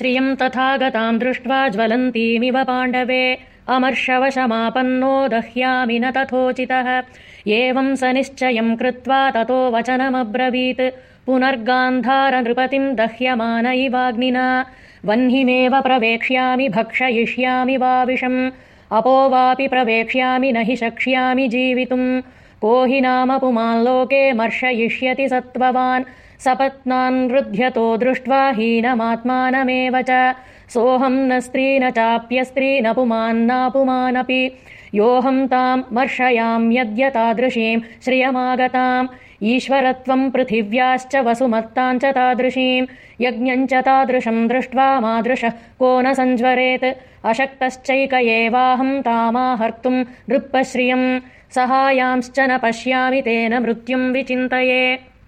श्रियम् तथा गताम् दृष्ट्वा ज्वलन्तीमिव पाण्डवे अमर्षवशमापन्नो दह्यामि न तथोचितः। एवम् स निश्चयम् कृत्वा ततो वचनमब्रवीत्। पुनर्गान्धारनृपतिम् दह्यमान इवाग्निना। वह्निमेव प्रवेक्ष्यामि भक्षयिष्यामि वा विषम् अपो वापि प्रवेक्ष्यामि न हि शक्ष्यामि जीवितुम् को हि नाम पुमाल्लोके मर्शयिष्यति सत्त्ववान् सपत्नान्वृध्यतो दृष्ट्वा हीनमात्मानमेव च सोऽहम् न स्त्री न चाप्यस्त्री न पुमान्नापुमानपि योऽहम् ताम् मर्षयाम्यद्य श्रियमागताम्। ईश्वरत्वम् पृथिव्याश्च वसुमत्ताम् च तादृशीम् यज्ञम् च तादृशम् दृष्ट्वा मादृशः को न सञ्ज्वरेत् अशक्तश्चैक एवाहम् तामाहर्तुम् नृपश्रियम्। सहायांश्च न पश्यामि तेन मृत्युम् विचिन्तये